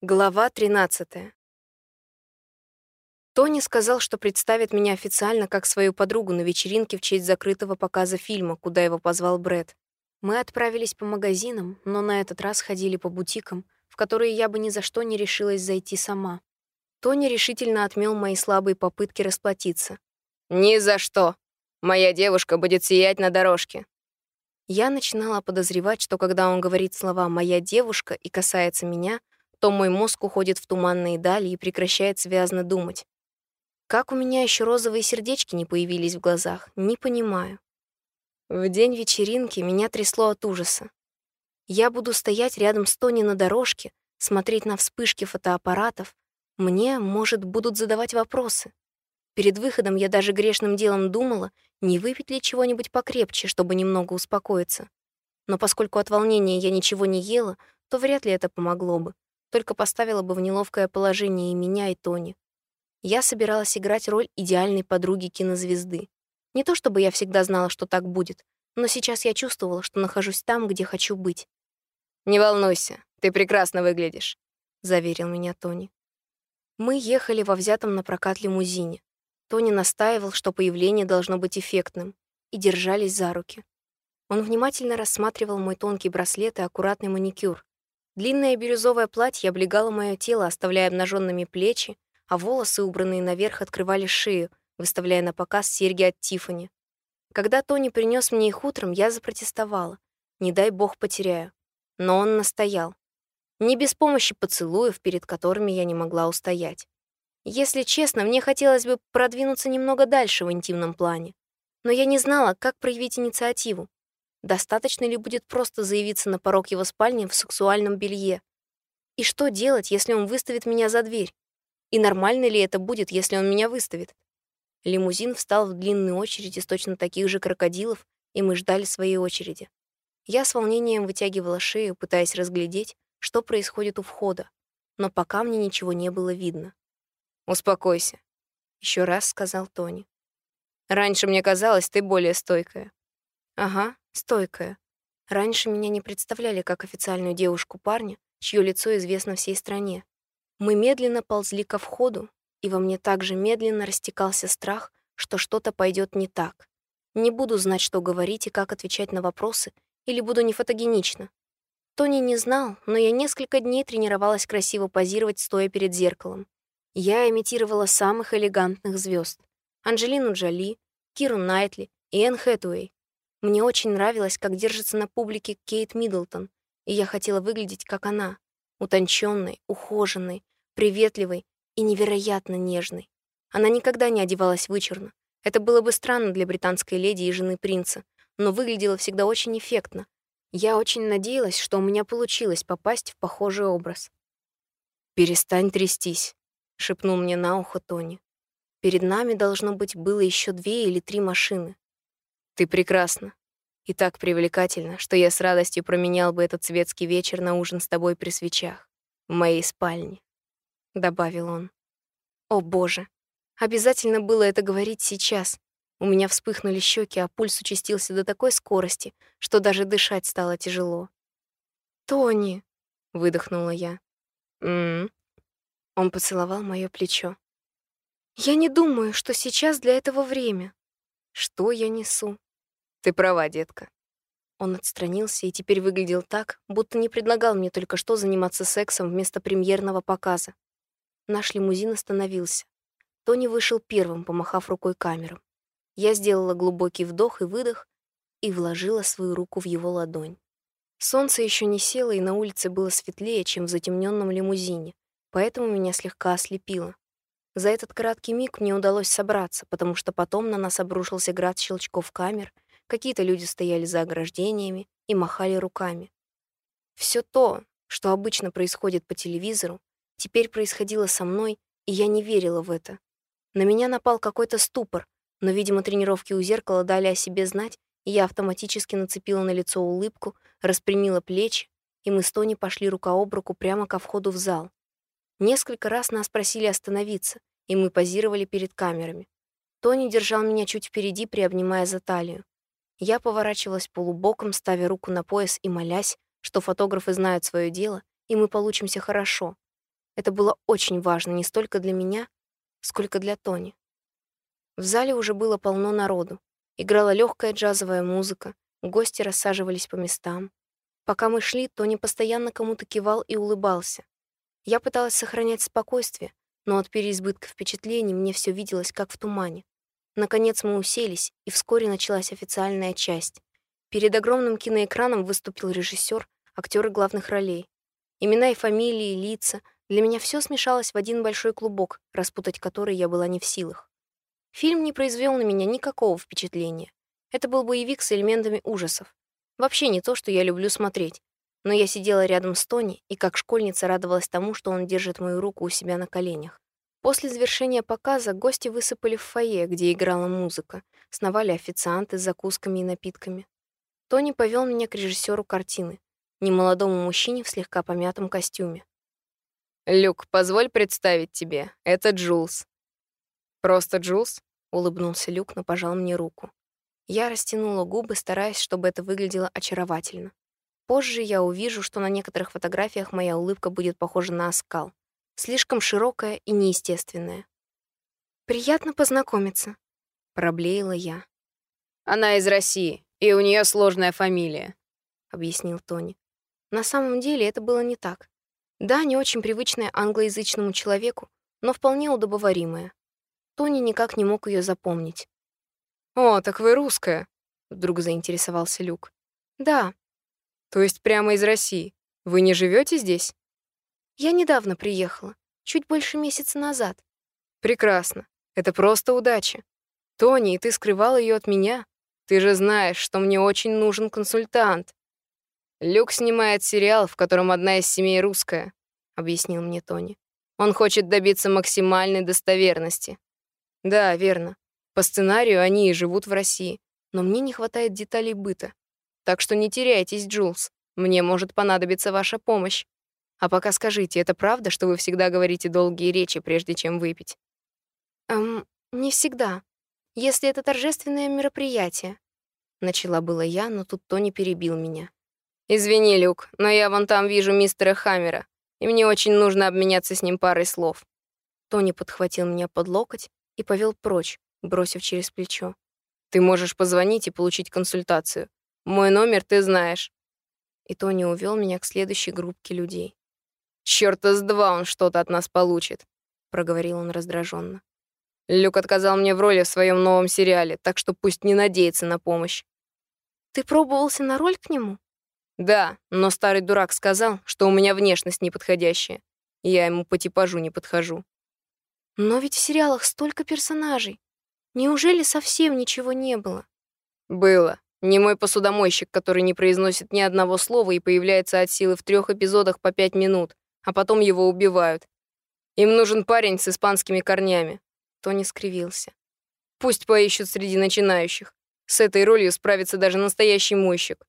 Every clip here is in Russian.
Глава 13. Тони сказал, что представит меня официально как свою подругу на вечеринке в честь закрытого показа фильма, куда его позвал Брэд. Мы отправились по магазинам, но на этот раз ходили по бутикам, в которые я бы ни за что не решилась зайти сама. Тони решительно отмел мои слабые попытки расплатиться. «Ни за что! Моя девушка будет сиять на дорожке!» Я начинала подозревать, что когда он говорит слова «моя девушка» и касается меня — то мой мозг уходит в туманные дали и прекращает связно думать. Как у меня еще розовые сердечки не появились в глазах, не понимаю. В день вечеринки меня трясло от ужаса. Я буду стоять рядом с Тони на дорожке, смотреть на вспышки фотоаппаратов. Мне, может, будут задавать вопросы. Перед выходом я даже грешным делом думала, не выпить ли чего-нибудь покрепче, чтобы немного успокоиться. Но поскольку от волнения я ничего не ела, то вряд ли это помогло бы только поставила бы в неловкое положение и меня, и Тони. Я собиралась играть роль идеальной подруги кинозвезды. Не то чтобы я всегда знала, что так будет, но сейчас я чувствовала, что нахожусь там, где хочу быть. «Не волнуйся, ты прекрасно выглядишь», — заверил меня Тони. Мы ехали во взятом на прокат лимузине. Тони настаивал, что появление должно быть эффектным, и держались за руки. Он внимательно рассматривал мой тонкий браслет и аккуратный маникюр, Длинное бирюзовое платье облегало мое тело, оставляя обнаженными плечи, а волосы, убранные наверх, открывали шею, выставляя на показ серьги от Тифани. Когда Тони принес мне их утром, я запротестовала. Не дай бог потеряю. Но он настоял. Не без помощи поцелуев, перед которыми я не могла устоять. Если честно, мне хотелось бы продвинуться немного дальше в интимном плане. Но я не знала, как проявить инициативу. Достаточно ли будет просто заявиться на порог его спальни в сексуальном белье? И что делать, если он выставит меня за дверь? И нормально ли это будет, если он меня выставит? Лимузин встал в длинную очередь из точно таких же крокодилов, и мы ждали своей очереди. Я с волнением вытягивала шею, пытаясь разглядеть, что происходит у входа, но пока мне ничего не было видно. «Успокойся», — еще раз сказал Тони. «Раньше мне казалось, ты более стойкая». «Ага, стойкая. Раньше меня не представляли как официальную девушку парня, чье лицо известно всей стране. Мы медленно ползли ко входу, и во мне также медленно растекался страх, что что-то пойдет не так. Не буду знать, что говорить и как отвечать на вопросы, или буду не фотогенична. Тони не знал, но я несколько дней тренировалась красиво позировать, стоя перед зеркалом. Я имитировала самых элегантных звезд: Анджелину Джоли, Киру Найтли и Энн Хэтуэй. Мне очень нравилось, как держится на публике Кейт Миддлтон, и я хотела выглядеть как она, утонченной, ухоженной, приветливой и невероятно нежной. Она никогда не одевалась вычурно. Это было бы странно для британской леди и жены принца, но выглядела всегда очень эффектно. Я очень надеялась, что у меня получилось попасть в похожий образ. «Перестань трястись», — шепнул мне на ухо Тони. Перед нами, должно быть, было еще две или три машины. Ты прекрасна и так привлекательна, что я с радостью променял бы этот светский вечер на ужин с тобой при свечах в моей спальне», — добавил он. «О, Боже! Обязательно было это говорить сейчас. У меня вспыхнули щеки, а пульс участился до такой скорости, что даже дышать стало тяжело. «Тони!» — выдохнула я. «М-м-м». Он поцеловал мое плечо. «Я не думаю, что сейчас для этого время. Что я несу?» Ты права, детка. Он отстранился и теперь выглядел так, будто не предлагал мне только что заниматься сексом вместо премьерного показа. Наш лимузин остановился. Тони вышел первым, помахав рукой камерам. Я сделала глубокий вдох и выдох и вложила свою руку в его ладонь. Солнце еще не село, и на улице было светлее, чем в затемненном лимузине, поэтому меня слегка ослепило. За этот краткий миг мне удалось собраться, потому что потом на нас обрушился град щелчков камер — Какие-то люди стояли за ограждениями и махали руками. Все то, что обычно происходит по телевизору, теперь происходило со мной, и я не верила в это. На меня напал какой-то ступор, но, видимо, тренировки у зеркала дали о себе знать, и я автоматически нацепила на лицо улыбку, распрямила плечи, и мы с Тони пошли рука об руку прямо ко входу в зал. Несколько раз нас просили остановиться, и мы позировали перед камерами. Тони держал меня чуть впереди, приобнимая за талию. Я поворачивалась полубоком, ставя руку на пояс и молясь, что фотографы знают свое дело, и мы получимся хорошо. Это было очень важно не столько для меня, сколько для Тони. В зале уже было полно народу. Играла легкая джазовая музыка, гости рассаживались по местам. Пока мы шли, Тони постоянно кому-то кивал и улыбался. Я пыталась сохранять спокойствие, но от переизбытка впечатлений мне все виделось, как в тумане. Наконец мы уселись, и вскоре началась официальная часть. Перед огромным киноэкраном выступил режиссер, актеры главных ролей. Имена и фамилии, лица — для меня все смешалось в один большой клубок, распутать который я была не в силах. Фильм не произвел на меня никакого впечатления. Это был боевик с элементами ужасов. Вообще не то, что я люблю смотреть. Но я сидела рядом с Тони и как школьница радовалась тому, что он держит мою руку у себя на коленях. После завершения показа гости высыпали в фойе, где играла музыка, сновали официанты с закусками и напитками. Тони повел меня к режиссеру картины, немолодому мужчине в слегка помятом костюме. «Люк, позволь представить тебе, это Джулс». «Просто Джулс?» — улыбнулся Люк, но пожал мне руку. Я растянула губы, стараясь, чтобы это выглядело очаровательно. Позже я увижу, что на некоторых фотографиях моя улыбка будет похожа на оскал. Слишком широкая и неестественная. «Приятно познакомиться», — проблеяла я. «Она из России, и у нее сложная фамилия», — объяснил Тони. На самом деле это было не так. Да, не очень привычная англоязычному человеку, но вполне удобоваримая. Тони никак не мог ее запомнить. «О, так вы русская?» — вдруг заинтересовался Люк. «Да». «То есть прямо из России? Вы не живете здесь?» «Я недавно приехала, чуть больше месяца назад». «Прекрасно. Это просто удача. Тони, ты скрывал ее от меня. Ты же знаешь, что мне очень нужен консультант. «Люк снимает сериал, в котором одна из семей русская», — объяснил мне Тони. «Он хочет добиться максимальной достоверности». «Да, верно. По сценарию они и живут в России, но мне не хватает деталей быта. Так что не теряйтесь, Джулс. Мне может понадобиться ваша помощь. А пока скажите, это правда, что вы всегда говорите долгие речи, прежде чем выпить?» «Эм, не всегда. Если это торжественное мероприятие». Начала было я, но тут Тони перебил меня. «Извини, Люк, но я вон там вижу мистера Хаммера, и мне очень нужно обменяться с ним парой слов». Тони подхватил меня под локоть и повел прочь, бросив через плечо. «Ты можешь позвонить и получить консультацию. Мой номер ты знаешь». И Тони увел меня к следующей группке людей. «Чёрта с два он что-то от нас получит», — проговорил он раздраженно. «Люк отказал мне в роли в своем новом сериале, так что пусть не надеется на помощь». «Ты пробовался на роль к нему?» Да, но старый дурак сказал, что у меня внешность неподходящая. Я ему по типажу не подхожу. Но ведь в сериалах столько персонажей. Неужели совсем ничего не было? Было. Не мой посудомойщик, который не произносит ни одного слова и появляется от силы в трех эпизодах по пять минут, а потом его убивают. Им нужен парень с испанскими корнями. Тони скривился. Пусть поищут среди начинающих. С этой ролью справится даже настоящий мойщик.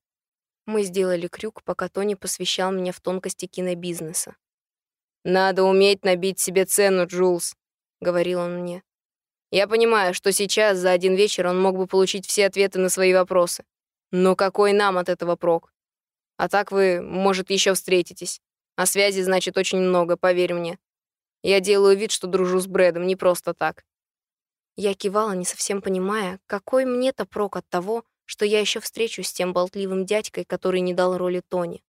Мы сделали крюк, пока Тони посвящал меня в тонкости кинобизнеса. «Надо уметь набить себе цену, Джулс», — говорил он мне. «Я понимаю, что сейчас за один вечер он мог бы получить все ответы на свои вопросы. Но какой нам от этого прок? А так вы, может, еще встретитесь. А связи, значит, очень много, поверь мне. Я делаю вид, что дружу с Брэдом, не просто так». Я кивала, не совсем понимая, какой мне-то прок от того, что я еще встречусь с тем болтливым дядькой, который не дал роли Тони.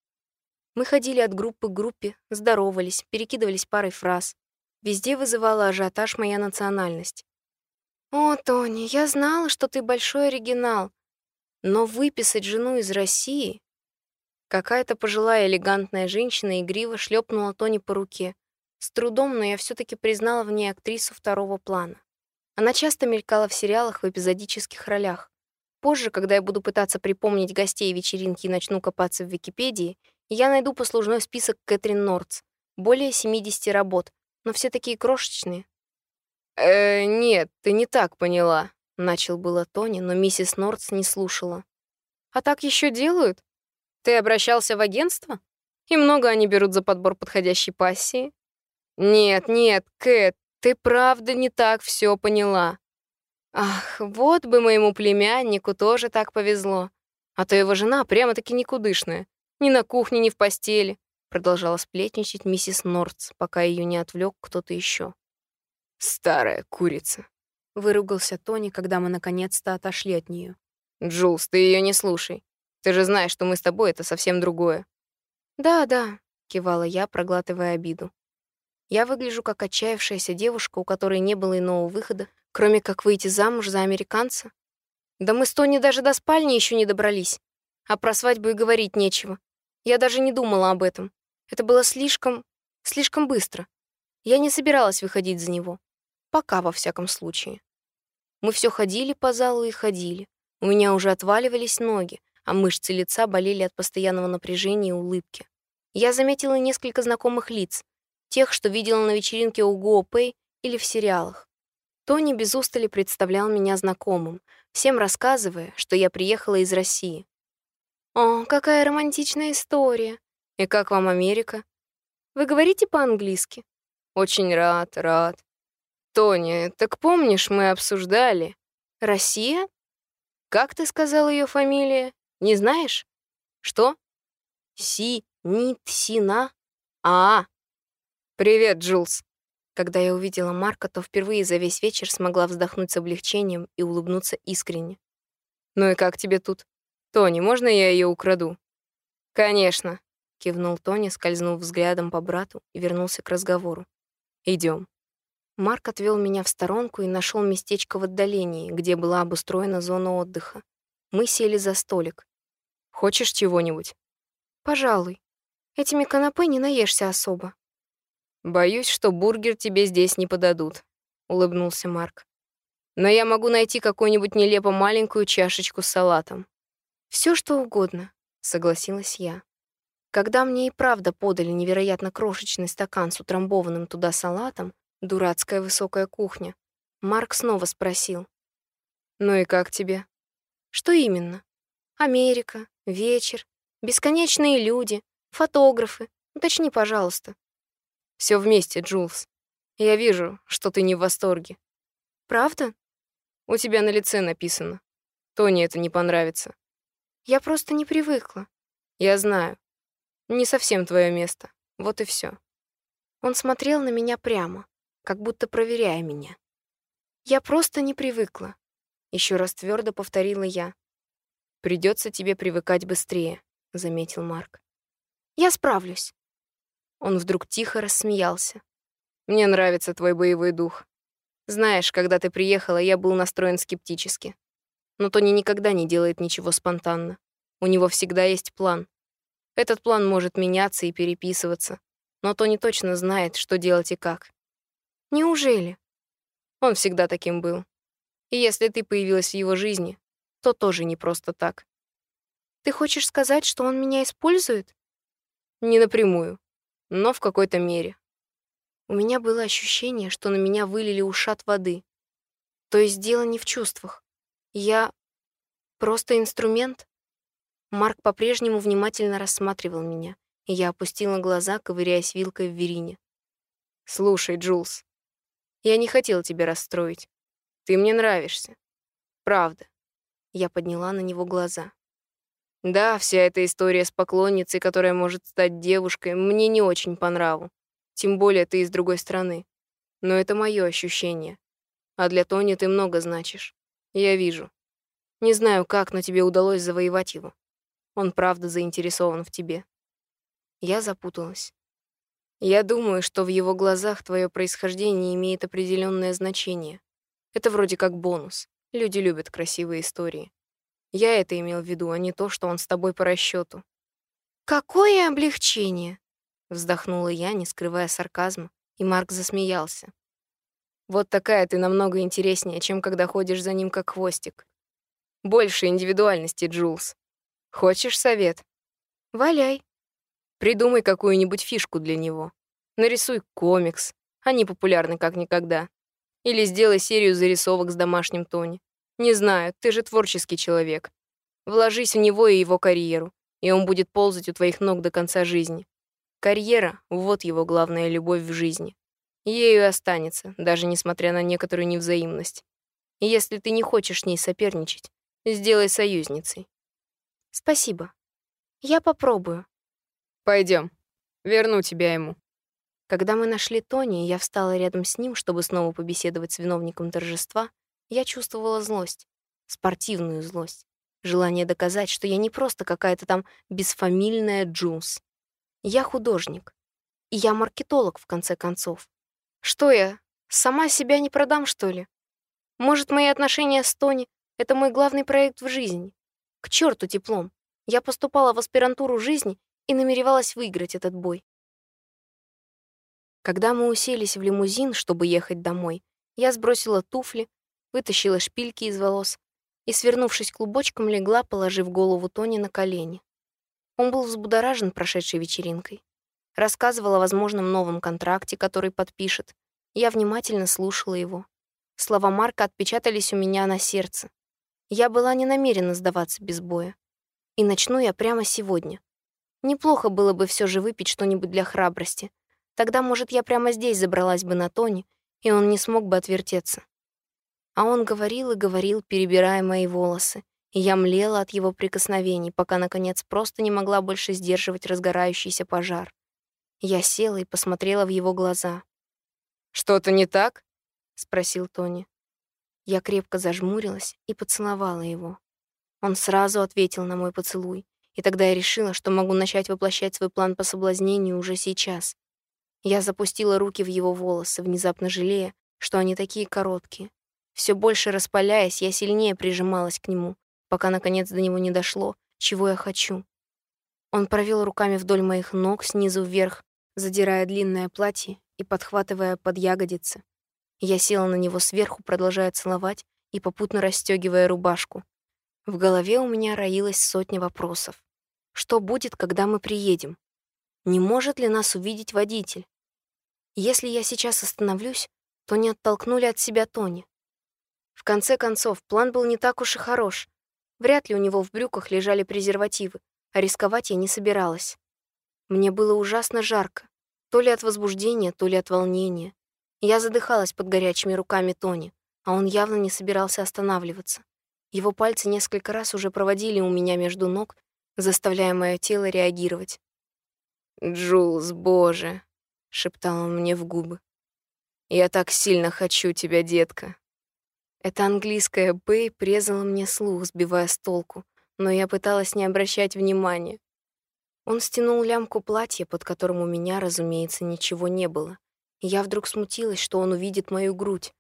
Мы ходили от группы к группе, здоровались, перекидывались парой фраз. Везде вызывала ажиотаж моя национальность. «О, Тони, я знала, что ты большой оригинал, но выписать жену из России...» Какая-то пожилая элегантная женщина игриво шлепнула Тони по руке. С трудом, но я все таки признала в ней актрису второго плана. Она часто мелькала в сериалах в эпизодических ролях. Позже, когда я буду пытаться припомнить гостей вечеринки и начну копаться в Википедии, я найду послужной список Кэтрин Нордс. Более 70 работ, но все такие крошечные. «Э, нет, ты не так поняла», — начал было Тони, но миссис Нордс не слушала. «А так еще делают? Ты обращался в агентство? И много они берут за подбор подходящей пассии?» «Нет, нет, Кэт, ты правда не так все поняла. Ах, вот бы моему племяннику тоже так повезло. А то его жена прямо-таки никудышная. Ни на кухне, ни в постели. продолжала сплетничать миссис Нордс, пока ее не отвлек кто-то еще. «Старая курица», — выругался Тони, когда мы наконец-то отошли от нее. «Джулс, ты ее не слушай. Ты же знаешь, что мы с тобой — это совсем другое». «Да, да», — кивала я, проглатывая обиду. Я выгляжу как отчаявшаяся девушка, у которой не было иного выхода, кроме как выйти замуж за американца. Да мы с Тони даже до спальни еще не добрались. А про свадьбу и говорить нечего. Я даже не думала об этом. Это было слишком... слишком быстро. Я не собиралась выходить за него. Пока, во всяком случае. Мы все ходили по залу и ходили. У меня уже отваливались ноги, а мышцы лица болели от постоянного напряжения и улыбки. Я заметила несколько знакомых лиц, тех, что видела на вечеринке у Го Пэй или в сериалах. Тони без устали представлял меня знакомым, всем рассказывая, что я приехала из России. «О, какая романтичная история! И как вам Америка? Вы говорите по-английски?» «Очень рад, рад. Тони, так помнишь, мы обсуждали...» «Россия? Как ты сказал ее фамилия? Не знаешь?» «Что?» «Си, Нит, Сина. А, «Привет, Джулс». Когда я увидела Марка, то впервые за весь вечер смогла вздохнуть с облегчением и улыбнуться искренне. «Ну и как тебе тут? Тони, можно я ее украду?» «Конечно», — кивнул Тони, скользнув взглядом по брату и вернулся к разговору. Идем. Марк отвел меня в сторонку и нашел местечко в отдалении, где была обустроена зона отдыха. Мы сели за столик. «Хочешь чего-нибудь?» «Пожалуй. Этими канапе не наешься особо». «Боюсь, что бургер тебе здесь не подадут», — улыбнулся Марк. «Но я могу найти какую-нибудь нелепо маленькую чашечку с салатом». Все что угодно», — согласилась я. Когда мне и правда подали невероятно крошечный стакан с утрамбованным туда салатом, дурацкая высокая кухня, Марк снова спросил. «Ну и как тебе?» «Что именно? Америка, вечер, бесконечные люди, фотографы. Уточни, пожалуйста». Все вместе, Джулс. Я вижу, что ты не в восторге. Правда? У тебя на лице написано. Тони это не понравится. Я просто не привыкла. Я знаю. Не совсем твое место. Вот и все. Он смотрел на меня прямо, как будто проверяя меня. Я просто не привыкла. Еще раз твердо повторила я. Придется тебе привыкать быстрее, заметил Марк. Я справлюсь. Он вдруг тихо рассмеялся. «Мне нравится твой боевой дух. Знаешь, когда ты приехала, я был настроен скептически. Но Тони никогда не делает ничего спонтанно. У него всегда есть план. Этот план может меняться и переписываться, но Тони точно знает, что делать и как. Неужели? Он всегда таким был. И если ты появилась в его жизни, то тоже не просто так. Ты хочешь сказать, что он меня использует? Не напрямую но в какой-то мере. У меня было ощущение, что на меня вылили ушат воды. То есть дело не в чувствах. Я просто инструмент. Марк по-прежнему внимательно рассматривал меня, и я опустила глаза, ковыряясь вилкой в верине. «Слушай, Джулс, я не хотел тебя расстроить. Ты мне нравишься. Правда». Я подняла на него глаза. Да, вся эта история с поклонницей, которая может стать девушкой, мне не очень по нраву. Тем более ты из другой страны. Но это мое ощущение. А для Тони ты много значишь. Я вижу. Не знаю как, но тебе удалось завоевать его. Он правда заинтересован в тебе. Я запуталась. Я думаю, что в его глазах твое происхождение имеет определенное значение. Это вроде как бонус. Люди любят красивые истории. Я это имел в виду, а не то, что он с тобой по расчету. «Какое облегчение!» — вздохнула я, не скрывая сарказма, и Марк засмеялся. «Вот такая ты намного интереснее, чем когда ходишь за ним как хвостик. Больше индивидуальности, Джулс. Хочешь совет?» «Валяй». Придумай какую-нибудь фишку для него. Нарисуй комикс. Они популярны как никогда. Или сделай серию зарисовок с домашним Тони. Не знаю, ты же творческий человек. Вложись в него и его карьеру, и он будет ползать у твоих ног до конца жизни. Карьера — вот его главная любовь в жизни. Ею и останется, даже несмотря на некоторую невзаимность. И если ты не хочешь с ней соперничать, сделай союзницей. Спасибо. Я попробую. Пойдем. Верну тебя ему. Когда мы нашли Тони, и я встала рядом с ним, чтобы снова побеседовать с виновником торжества, я чувствовала злость, спортивную злость, желание доказать, что я не просто какая-то там бесфамильная Джулс. Я художник. И я маркетолог, в конце концов. Что я, сама себя не продам, что ли? Может, мои отношения с Тони — это мой главный проект в жизни? К черту диплом. Я поступала в аспирантуру жизни и намеревалась выиграть этот бой. Когда мы уселись в лимузин, чтобы ехать домой, я сбросила туфли, вытащила шпильки из волос и, свернувшись клубочком, легла, положив голову Тони на колени. Он был взбудоражен прошедшей вечеринкой. Рассказывал о возможном новом контракте, который подпишет. Я внимательно слушала его. Слова Марка отпечатались у меня на сердце. Я была не намерена сдаваться без боя. И начну я прямо сегодня. Неплохо было бы все же выпить что-нибудь для храбрости. Тогда, может, я прямо здесь забралась бы на Тони, и он не смог бы отвертеться. А он говорил и говорил, перебирая мои волосы, и я млела от его прикосновений, пока, наконец, просто не могла больше сдерживать разгорающийся пожар. Я села и посмотрела в его глаза. «Что-то не так?» — спросил Тони. Я крепко зажмурилась и поцеловала его. Он сразу ответил на мой поцелуй, и тогда я решила, что могу начать воплощать свой план по соблазнению уже сейчас. Я запустила руки в его волосы, внезапно жалея, что они такие короткие. Все больше распаляясь, я сильнее прижималась к нему, пока наконец до него не дошло, чего я хочу. Он провел руками вдоль моих ног снизу вверх, задирая длинное платье и подхватывая под ягодицы. Я села на него сверху, продолжая целовать и попутно расстегивая рубашку. В голове у меня роилась сотня вопросов. Что будет, когда мы приедем? Не может ли нас увидеть водитель? Если я сейчас остановлюсь, то не оттолкнули от себя Тони. В конце концов, план был не так уж и хорош. Вряд ли у него в брюках лежали презервативы, а рисковать я не собиралась. Мне было ужасно жарко, то ли от возбуждения, то ли от волнения. Я задыхалась под горячими руками Тони, а он явно не собирался останавливаться. Его пальцы несколько раз уже проводили у меня между ног, заставляя мое тело реагировать. «Джулс, боже!» — шептал он мне в губы. «Я так сильно хочу тебя, детка!» Это английское «бэй» презало мне слух, сбивая с толку, но я пыталась не обращать внимания. Он стянул лямку платья, под которым у меня, разумеется, ничего не было, я вдруг смутилась, что он увидит мою грудь.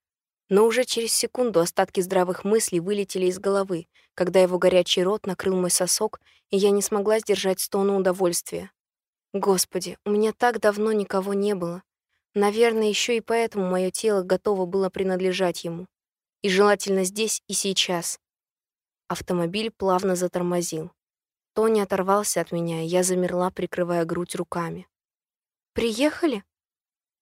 Но уже через секунду остатки здравых мыслей вылетели из головы, когда его горячий рот накрыл мой сосок, и я не смогла сдержать стону удовольствия. Господи, у меня так давно никого не было. Наверное, еще и поэтому мое тело готово было принадлежать ему. И желательно здесь и сейчас. Автомобиль плавно затормозил. Тони оторвался от меня, и я замерла, прикрывая грудь руками. «Приехали?»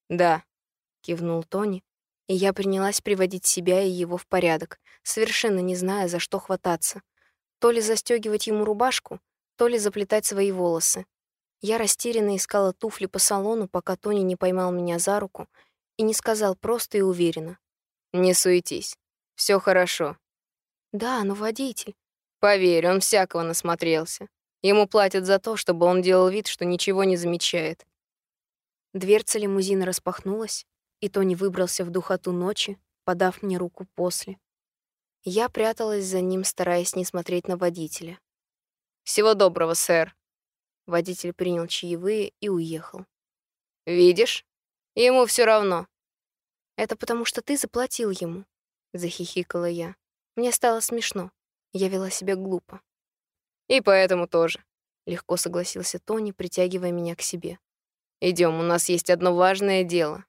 «Да», — кивнул Тони, и я принялась приводить себя и его в порядок, совершенно не зная, за что хвататься. То ли застегивать ему рубашку, то ли заплетать свои волосы. Я растерянно искала туфли по салону, пока Тони не поймал меня за руку и не сказал просто и уверенно. «Не суетись. все хорошо». «Да, но водитель...» «Поверь, он всякого насмотрелся. Ему платят за то, чтобы он делал вид, что ничего не замечает. Дверца лимузина распахнулась, и Тони выбрался в духоту ночи, подав мне руку после. Я пряталась за ним, стараясь не смотреть на водителя. «Всего доброго, сэр». Водитель принял чаевые и уехал. «Видишь? Ему все равно». «Это потому, что ты заплатил ему», — захихикала я. Мне стало смешно. Я вела себя глупо. «И поэтому тоже», — легко согласился Тони, притягивая меня к себе. Идем, у нас есть одно важное дело.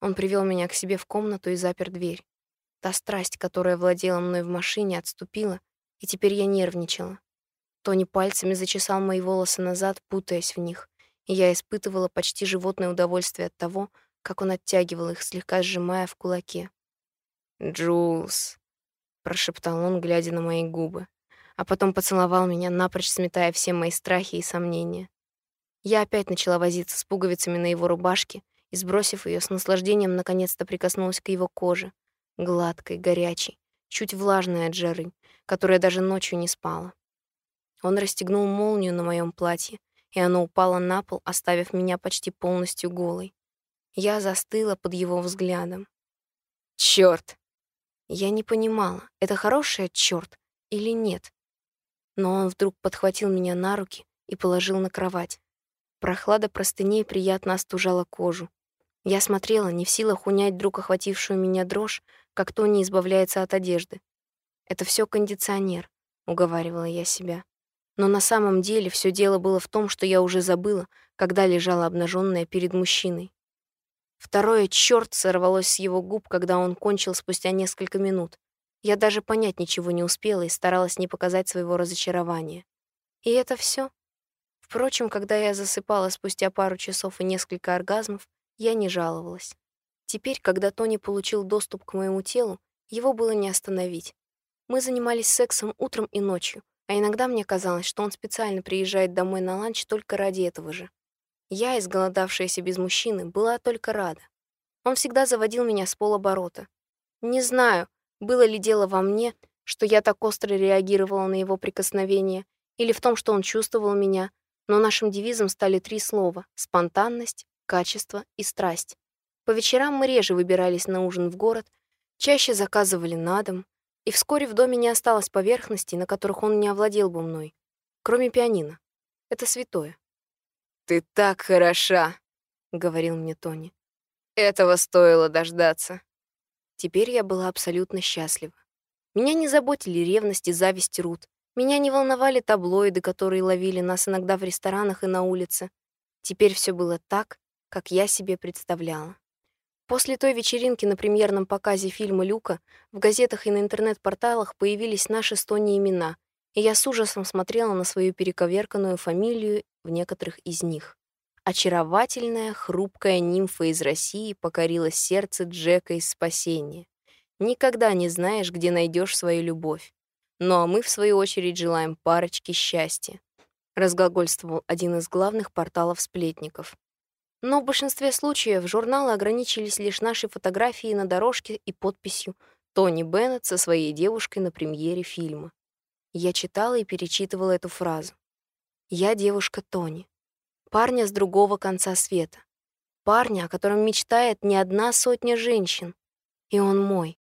Он привел меня к себе в комнату и запер дверь. Та страсть, которая владела мной в машине, отступила, и теперь я нервничала. Тони пальцами зачесал мои волосы назад, путаясь в них, и я испытывала почти животное удовольствие от того, как он оттягивал их, слегка сжимая в кулаке. «Джулс», — прошептал он, глядя на мои губы, а потом поцеловал меня, напрочь сметая все мои страхи и сомнения. Я опять начала возиться с пуговицами на его рубашке и, сбросив ее, с наслаждением наконец-то прикоснулась к его коже, гладкой, горячей, чуть влажной от жары, которая даже ночью не спала. Он расстегнул молнию на моем платье, и оно упало на пол, оставив меня почти полностью голой. Я застыла под его взглядом. Черт! Я не понимала, это хорошее «чёрт» или нет. Но он вдруг подхватил меня на руки и положил на кровать. Прохлада простыней приятно остужала кожу. Я смотрела, не в силах унять вдруг охватившую меня дрожь, как Тони избавляется от одежды. «Это все кондиционер», — уговаривала я себя. Но на самом деле все дело было в том, что я уже забыла, когда лежала обнаженная перед мужчиной. Второе «чёрт» сорвалось с его губ, когда он кончил спустя несколько минут. Я даже понять ничего не успела и старалась не показать своего разочарования. И это все. Впрочем, когда я засыпала спустя пару часов и несколько оргазмов, я не жаловалась. Теперь, когда Тони получил доступ к моему телу, его было не остановить. Мы занимались сексом утром и ночью, а иногда мне казалось, что он специально приезжает домой на ланч только ради этого же. Я, изголодавшаяся без мужчины, была только рада. Он всегда заводил меня с полоборота. Не знаю, было ли дело во мне, что я так остро реагировала на его прикосновение, или в том, что он чувствовал меня, но нашим девизом стали три слова — спонтанность, качество и страсть. По вечерам мы реже выбирались на ужин в город, чаще заказывали на дом, и вскоре в доме не осталось поверхностей, на которых он не овладел бы мной, кроме пианино. Это святое. «Ты так хороша», — говорил мне Тони. «Этого стоило дождаться». Теперь я была абсолютно счастлива. Меня не заботили ревность и зависть Рут. Меня не волновали таблоиды, которые ловили нас иногда в ресторанах и на улице. Теперь все было так, как я себе представляла. После той вечеринки на премьерном показе фильма «Люка» в газетах и на интернет-порталах появились наши с Тони имена, и я с ужасом смотрела на свою перековерканную фамилию в некоторых из них. Очаровательная, хрупкая нимфа из России покорила сердце Джека из спасения. Никогда не знаешь, где найдешь свою любовь. Ну а мы, в свою очередь, желаем парочке счастья. Разглагольствовал один из главных порталов сплетников. Но в большинстве случаев журналы ограничились лишь нашей фотографией на дорожке и подписью «Тони Беннет со своей девушкой на премьере фильма». Я читала и перечитывала эту фразу. «Я девушка Тони. Парня с другого конца света. Парня, о котором мечтает не одна сотня женщин. И он мой.